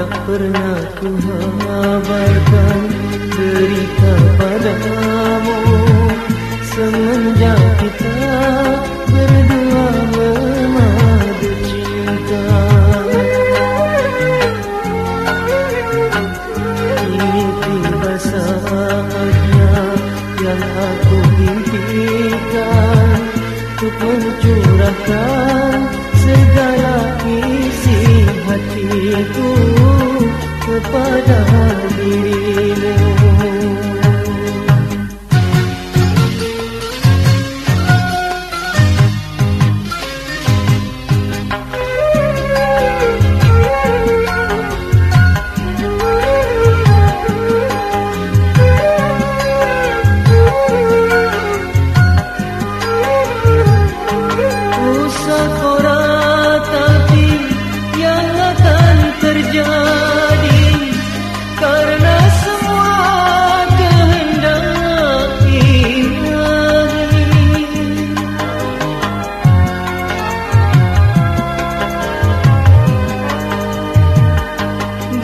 Aku habarkan cerita padamu. Semenjak kita berdua memadu cinta. Ini tiba saatnya yang aku impikan Untuk mencurahkan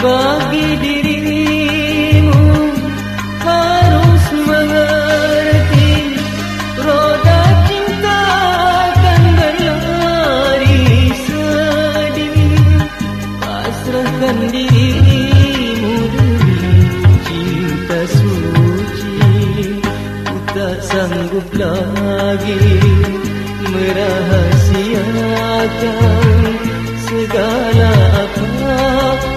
bagi pasrahkan dirimu demi cinta suci. Ku tak sanggup lagi merahasiakan segala apa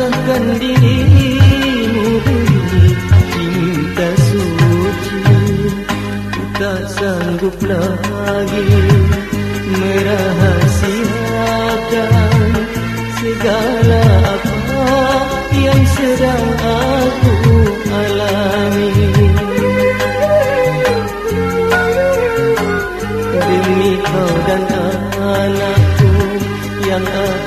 pasrahkan dirimu cinta suci tak sanggup lagi merahasiakan segala apa yang sedang aku alami. Demi kau dan anakku yang aku